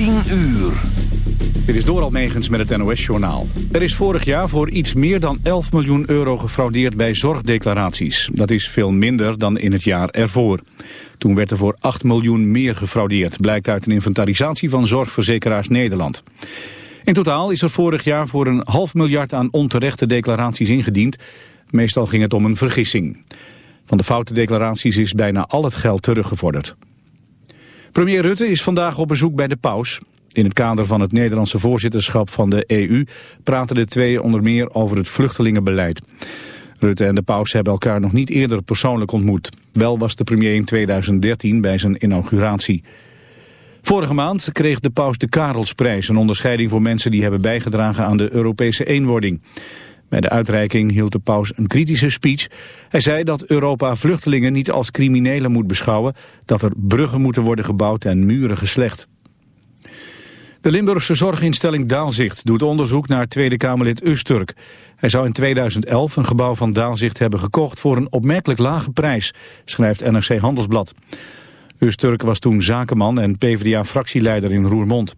10 uur. Dit is door Almegens met het NOS-journaal. Er is vorig jaar voor iets meer dan 11 miljoen euro gefraudeerd bij zorgdeclaraties. Dat is veel minder dan in het jaar ervoor. Toen werd er voor 8 miljoen meer gefraudeerd, blijkt uit een inventarisatie van Zorgverzekeraars Nederland. In totaal is er vorig jaar voor een half miljard aan onterechte declaraties ingediend. Meestal ging het om een vergissing. Van de foute declaraties is bijna al het geld teruggevorderd. Premier Rutte is vandaag op bezoek bij de paus. In het kader van het Nederlandse voorzitterschap van de EU praten de twee onder meer over het vluchtelingenbeleid. Rutte en de paus hebben elkaar nog niet eerder persoonlijk ontmoet. Wel was de premier in 2013 bij zijn inauguratie. Vorige maand kreeg de paus de Karelsprijs, een onderscheiding voor mensen die hebben bijgedragen aan de Europese eenwording. Bij de uitreiking hield de paus een kritische speech. Hij zei dat Europa vluchtelingen niet als criminelen moet beschouwen, dat er bruggen moeten worden gebouwd en muren geslecht. De Limburgse zorginstelling Daalzicht doet onderzoek naar Tweede Kamerlid Usturk. Hij zou in 2011 een gebouw van Daalzicht hebben gekocht voor een opmerkelijk lage prijs, schrijft NRC Handelsblad. Usturk was toen zakenman en PvdA-fractieleider in Roermond.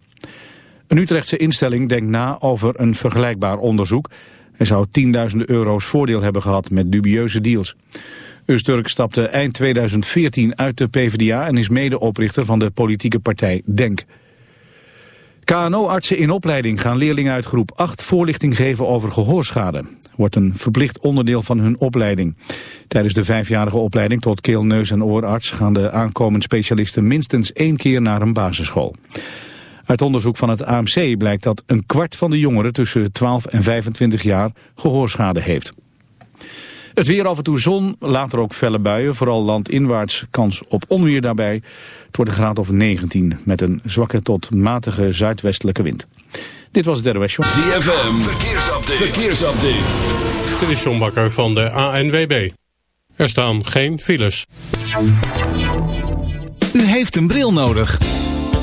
Een Utrechtse instelling denkt na over een vergelijkbaar onderzoek. Hij zou 10.000 euro's voordeel hebben gehad met dubieuze deals. Usturk stapte eind 2014 uit de PvdA en is medeoprichter van de politieke partij DENK. KNO-artsen in opleiding gaan leerlingen uit groep 8 voorlichting geven over gehoorschade. Wordt een verplicht onderdeel van hun opleiding. Tijdens de vijfjarige opleiding tot keel, neus en oorarts gaan de aankomende specialisten minstens één keer naar een basisschool. Uit onderzoek van het AMC blijkt dat een kwart van de jongeren tussen 12 en 25 jaar gehoorschade heeft. Het weer af en toe zon, later ook felle buien, vooral landinwaarts kans op onweer daarbij. Het wordt een graad of 19 met een zwakke tot matige zuidwestelijke wind. Dit was het Show. ZFM, verkeersupdate. verkeersupdate. Dit is John Bakker van de ANWB. Er staan geen files. U heeft een bril nodig.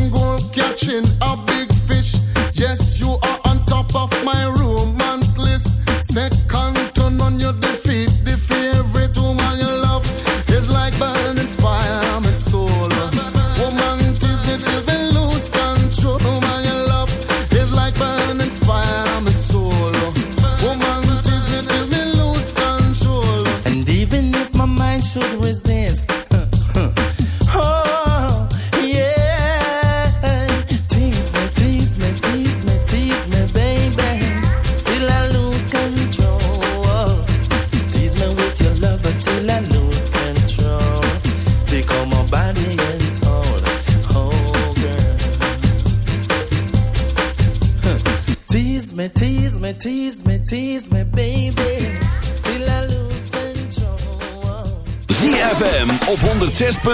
in catching a big fish. Yes, you are on top of my romance list. Second to none, you're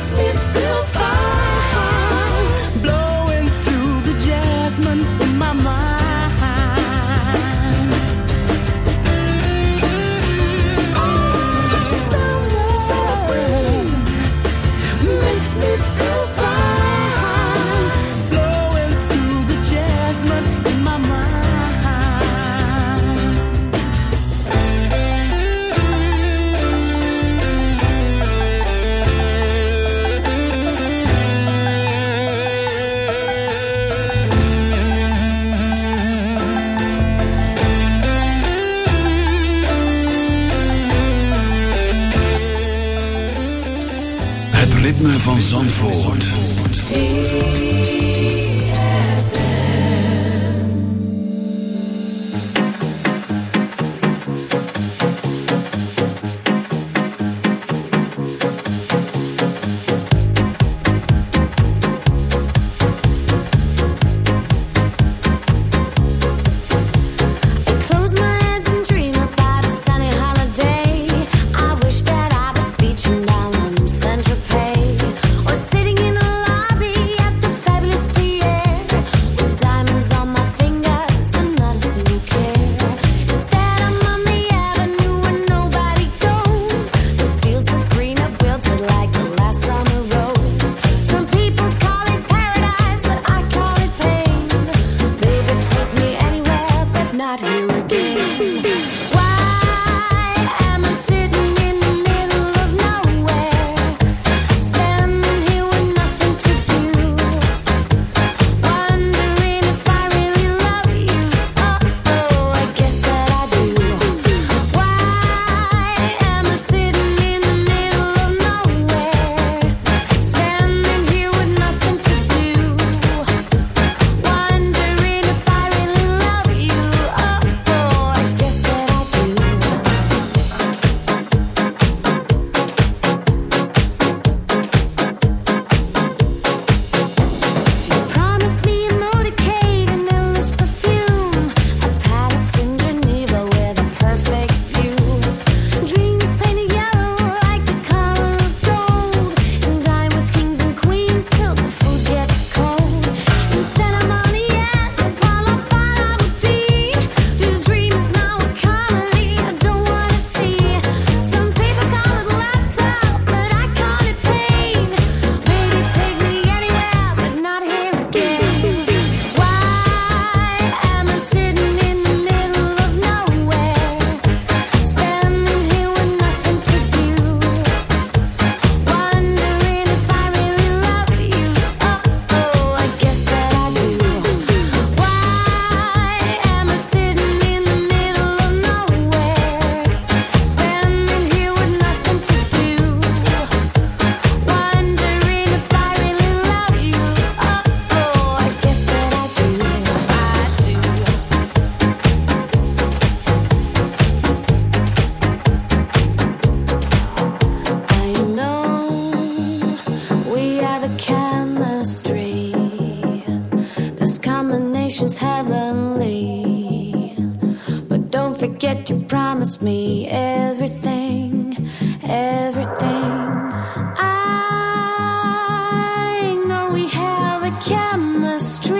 Makes me feel fine, chemistry.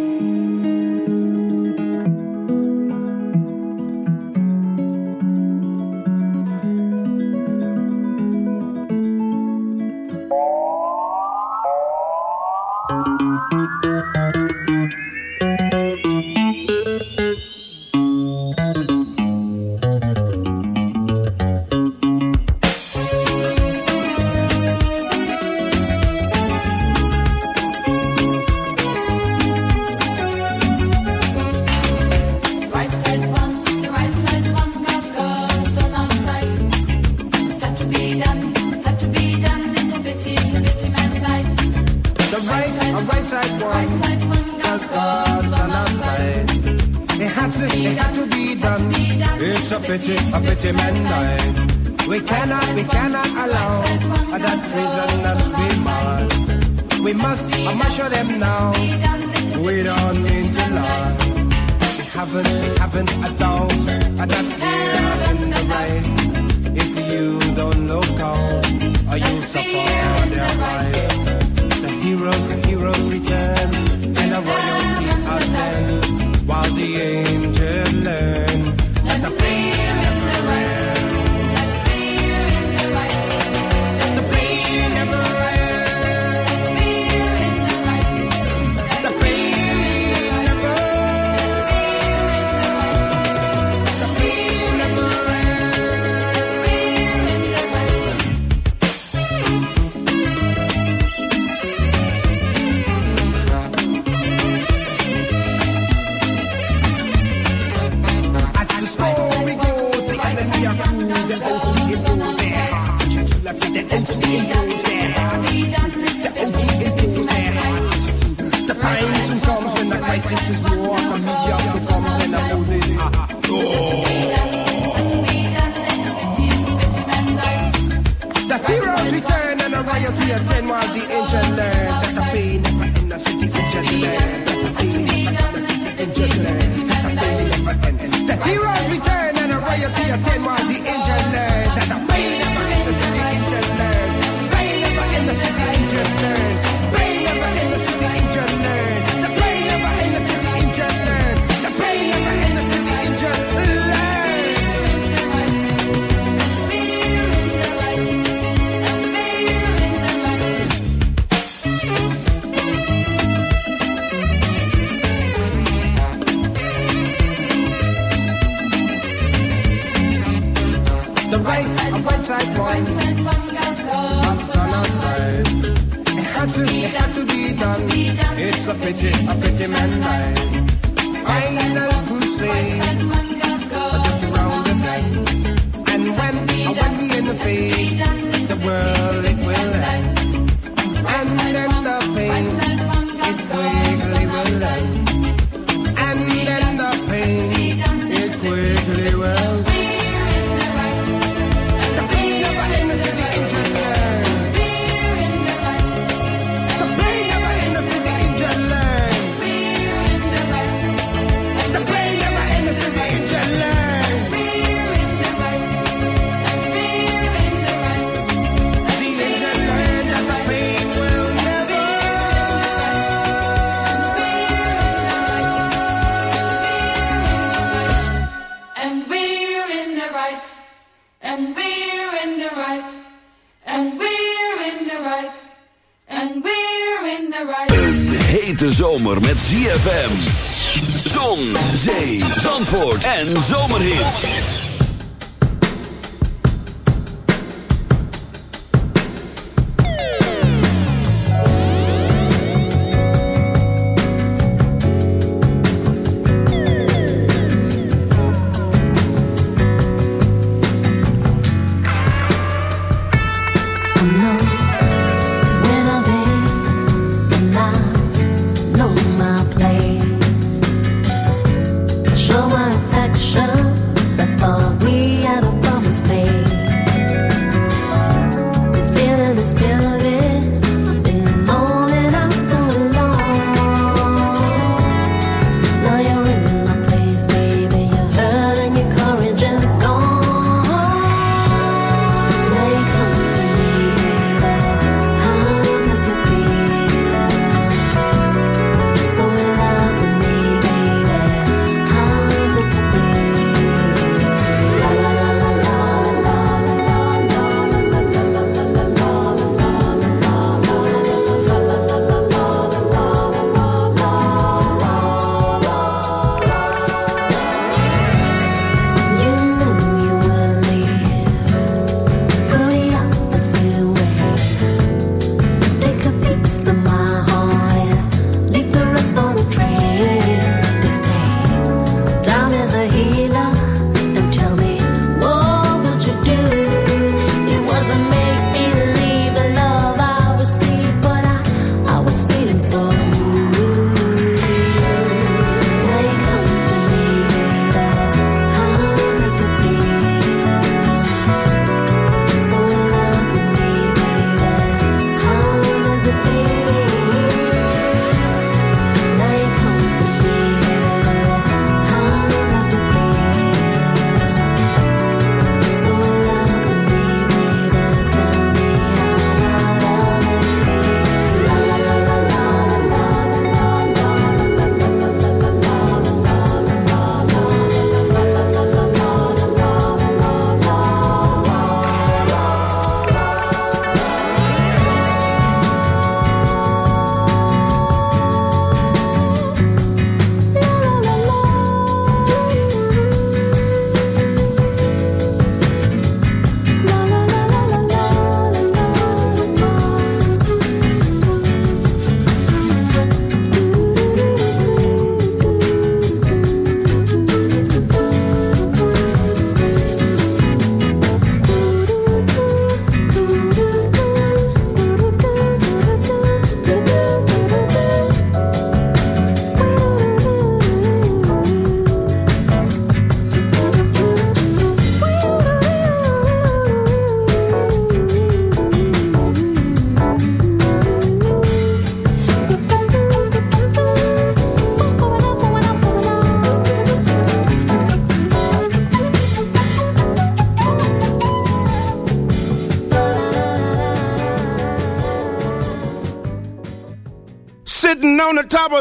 World en zomer.